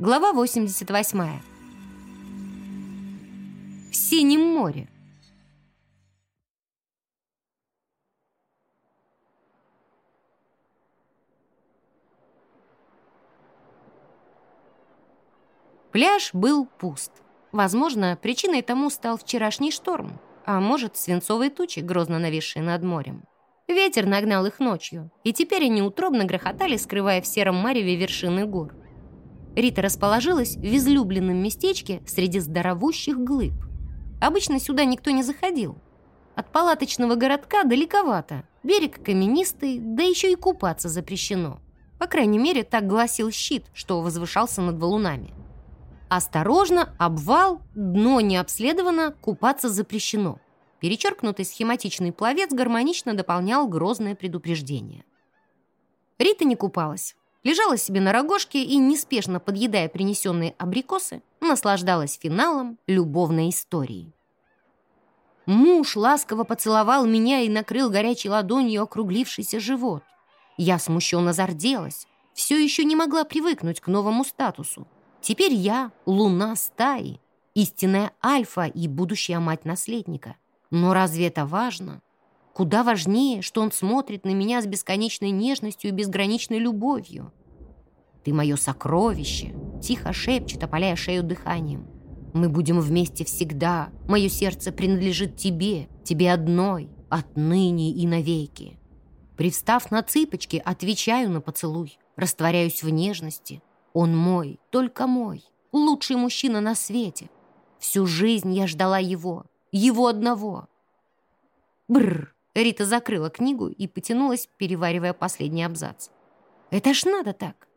Глава 88. В Синем море. Пляж был пуст. Возможно, причиной тому стал вчерашний шторм, а может, свинцовые тучи, грозно нависшие над морем. Ветер нагнал их ночью, и теперь они утробно грохотали, скрывая в сером мареве вершины гор. Рита расположилась в излюбленном местечке среди здоровущих глыб. Обычно сюда никто не заходил. От палаточного городка далековато, берег каменистый, да еще и купаться запрещено. По крайней мере, так гласил щит, что возвышался над валунами. Осторожно, обвал, дно не обследовано, купаться запрещено. Перечеркнутый схематичный пловец гармонично дополнял грозное предупреждение. Рита не купалась. Лежала себе на рогожке и, неспешно подъедая принесенные абрикосы, наслаждалась финалом любовной истории. Муж ласково поцеловал меня и накрыл горячей ладонью округлившийся живот. Я смущенно зарделась, все еще не могла привыкнуть к новому статусу. Теперь я — луна стаи, истинная альфа и будущая мать наследника — но разве это важно? Куда важнее, что он смотрит на меня с бесконечной нежностью и безграничной любовью. «Ты мое сокровище!» — тихо шепчет, опаляя шею дыханием. «Мы будем вместе всегда. Мое сердце принадлежит тебе, тебе одной, отныне и навеки». Привстав на цыпочки, отвечаю на поцелуй, растворяюсь в нежности. Он мой, только мой, лучший мужчина на свете. Всю жизнь я ждала его, его одного. Бррр. Рита закрыла книгу и потянулась, переваривая последний абзац. Это ж надо так.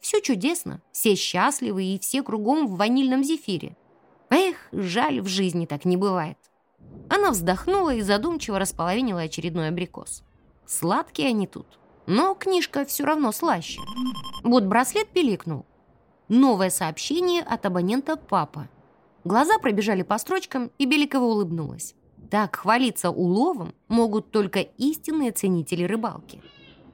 Все чудесно, все счастливы и все кругом в ванильном зефире. Эх, жаль, в жизни так не бывает. Она вздохнула и задумчиво располовинила очередной абрикос. Сладкие они тут, но книжка все равно слаще. Вот браслет пиликнул. Новое сообщение от абонента «Папа». Глаза пробежали по строчкам, и Беликова улыбнулась. Так хвалиться уловом могут только истинные ценители рыбалки.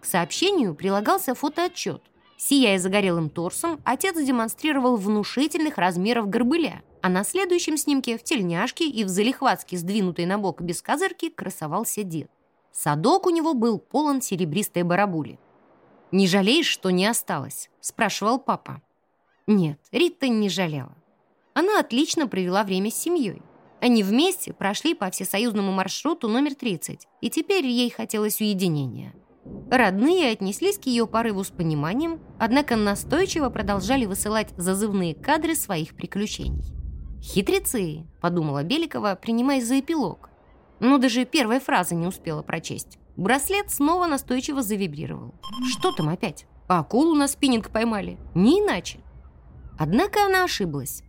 К сообщению прилагался фотоотчет. Сияя загорелым торсом, отец демонстрировал внушительных размеров горбыля, а на следующем снимке в тельняшке и в залихватски сдвинутой на бок без козырки красовался дед. Садок у него был полон серебристой барабули. «Не жалеешь, что не осталось?» – спрашивал папа. Нет, Рита не жалела. Она отлично провела время с семьей. Они вместе прошли по всесоюзному маршруту номер 30, и теперь ей хотелось уединения. Родные отнеслись к ее порыву с пониманием, однако настойчиво продолжали высылать зазывные кадры своих приключений. «Хитрецы», — подумала Беликова, принимаясь за эпилог. Но даже первой фразы не успела прочесть. Браслет снова настойчиво завибрировал. «Что там опять? Акулу на спиннинг поймали? Не иначе». Однако она ошиблась.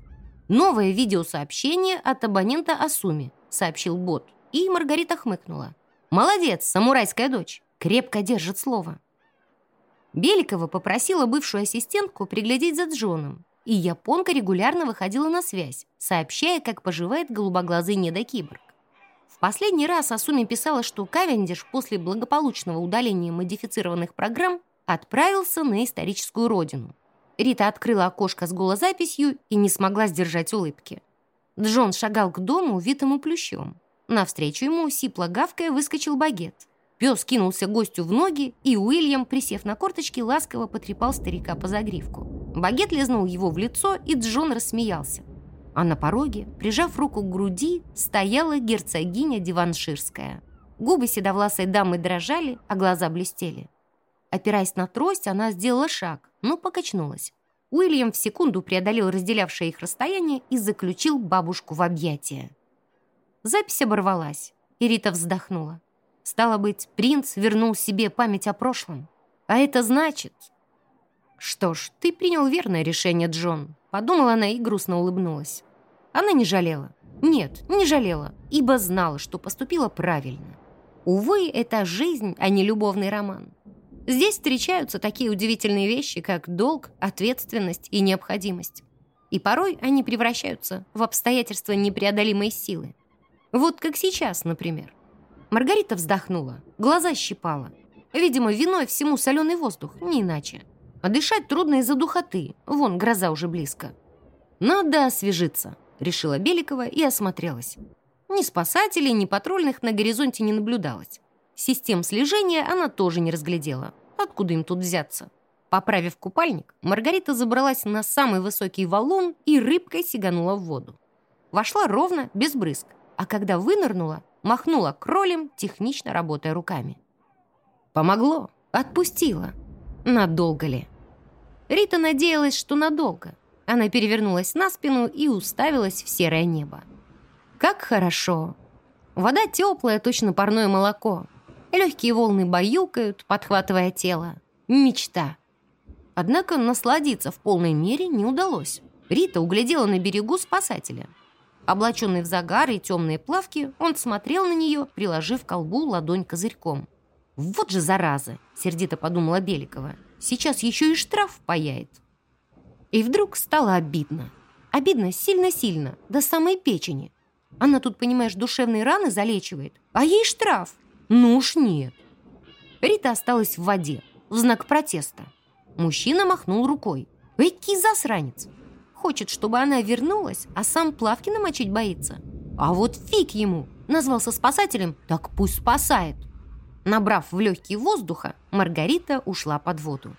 «Новое видеосообщение от абонента Асуми», — сообщил бот. И Маргарита хмыкнула. «Молодец, самурайская дочь. Крепко держит слово». Беликова попросила бывшую ассистентку приглядеть за Джоном, и японка регулярно выходила на связь, сообщая, как поживает голубоглазый недокиборг. В последний раз Асуми писала, что Кавендиш после благополучного удаления модифицированных программ отправился на историческую родину. Рита открыла окошко с голозаписью и не смогла сдержать улыбки. Джон шагал к дому, увитому плющом. Навстречу ему, сипло гавкая, выскочил багет. Пес кинулся гостю в ноги, и Уильям, присев на корточки, ласково потрепал старика по загривку. Багет лизнул его в лицо, и Джон рассмеялся. А на пороге, прижав руку к груди, стояла герцогиня Диванширская. Губы седовласой дамы дрожали, а глаза блестели. Опираясь на трость, она сделала шаг, но покачнулась. Уильям в секунду преодолел разделявшее их расстояние и заключил бабушку в объятия. Запись оборвалась, и Рита вздохнула. Стало быть, принц вернул себе память о прошлом. А это значит... Что ж, ты принял верное решение, Джон. Подумала она и грустно улыбнулась. Она не жалела. Нет, не жалела, ибо знала, что поступила правильно. Увы, это жизнь, а не любовный роман. Здесь встречаются такие удивительные вещи, как долг, ответственность и необходимость. И порой они превращаются в обстоятельства непреодолимой силы. Вот как сейчас, например. Маргарита вздохнула, глаза щипала. Видимо, виной всему соленый воздух, не иначе. А дышать трудно из-за духоты. Вон, гроза уже близко. «Надо освежиться», — решила Беликова и осмотрелась. Ни спасателей, ни патрульных на горизонте не наблюдалось. Систем слежения она тоже не разглядела. Откуда им тут взяться? Поправив купальник, Маргарита забралась на самый высокий валун и рыбкой сиганула в воду. Вошла ровно, без брызг, а когда вынырнула, махнула кролем, технично работая руками. Помогло, отпустила. Надолго ли? Рита надеялась, что надолго. Она перевернулась на спину и уставилась в серое небо. Как хорошо! Вода теплая, точно парное молоко. Легкие волны баюкают, подхватывая тело. Мечта. Однако насладиться в полной мере не удалось. Рита углядела на берегу спасателя. Облаченный в загар и темные плавки, он смотрел на нее, приложив к колбу ладонь козырьком. «Вот же зараза!» — сердито подумала Беликова. «Сейчас еще и штраф паяет». И вдруг стало обидно. Обидно сильно-сильно, до самой печени. Она тут, понимаешь, душевные раны залечивает, а ей штраф. Ну уж нет. Рита осталась в воде, в знак протеста. Мужчина махнул рукой. Эки засранец. Хочет, чтобы она вернулась, а сам плавки намочить боится. А вот фиг ему. Назвался спасателем, так пусть спасает. Набрав в легкие воздуха, Маргарита ушла под воду.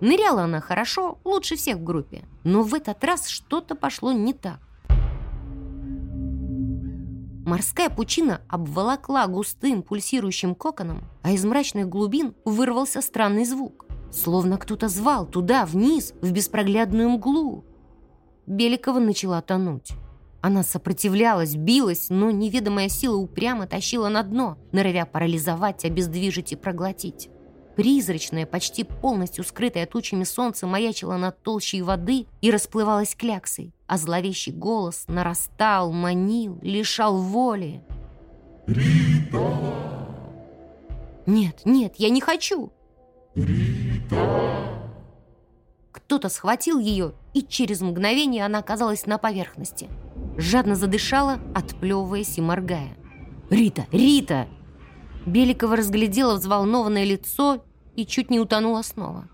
Ныряла она хорошо, лучше всех в группе. Но в этот раз что-то пошло не так. Морская пучина обволокла густым пульсирующим коконом, а из мрачных глубин вырвался странный звук. Словно кто-то звал туда, вниз, в беспроглядную мглу. Беликова начала тонуть. Она сопротивлялась, билась, но неведомая сила упрямо тащила на дно, норовя парализовать, обездвижить и проглотить. Призрачное, почти полностью скрытое тучами солнце маячило над толщей воды и расплывалось кляксой, а зловещий голос нарастал, манил, лишал воли. «Рита!» «Нет, нет, я не хочу!» «Рита!» Кто-то схватил ее, и через мгновение она оказалась на поверхности. Жадно задышала, отплевываясь и моргая. «Рита! Рита!» Беликова разглядела взволнованное лицо и чуть не утонула снова.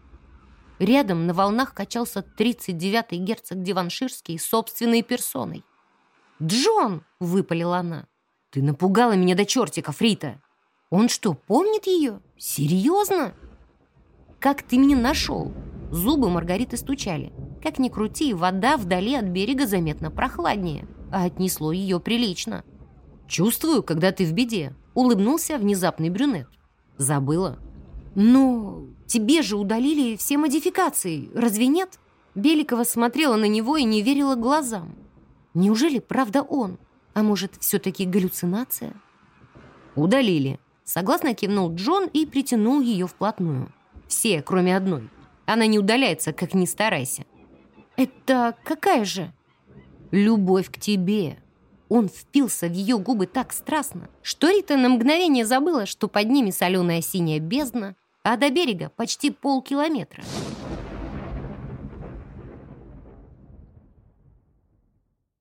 Рядом на волнах качался 39-й герцог Диванширский собственной персоной. «Джон!» — выпалила она. «Ты напугала меня до чертиков, Рита!» «Он что, помнит ее? Серьезно?» «Как ты меня нашел?» Зубы Маргариты стучали. Как ни крути, вода вдали от берега заметно прохладнее, а отнесло ее прилично. «Чувствую, когда ты в беде», — улыбнулся внезапный брюнет. «Забыла?» «Ну, тебе же удалили все модификации, разве нет?» Беликова смотрела на него и не верила глазам. «Неужели правда он? А может, все-таки галлюцинация?» «Удалили», — согласно кивнул Джон и притянул ее вплотную. «Все, кроме одной. Она не удаляется, как ни старайся». «Это какая же?» «Любовь к тебе», он впился в ее губы так страстно, что Рита на мгновение забыла, что под ними соленая синяя бездна, а до берега почти полкилометра.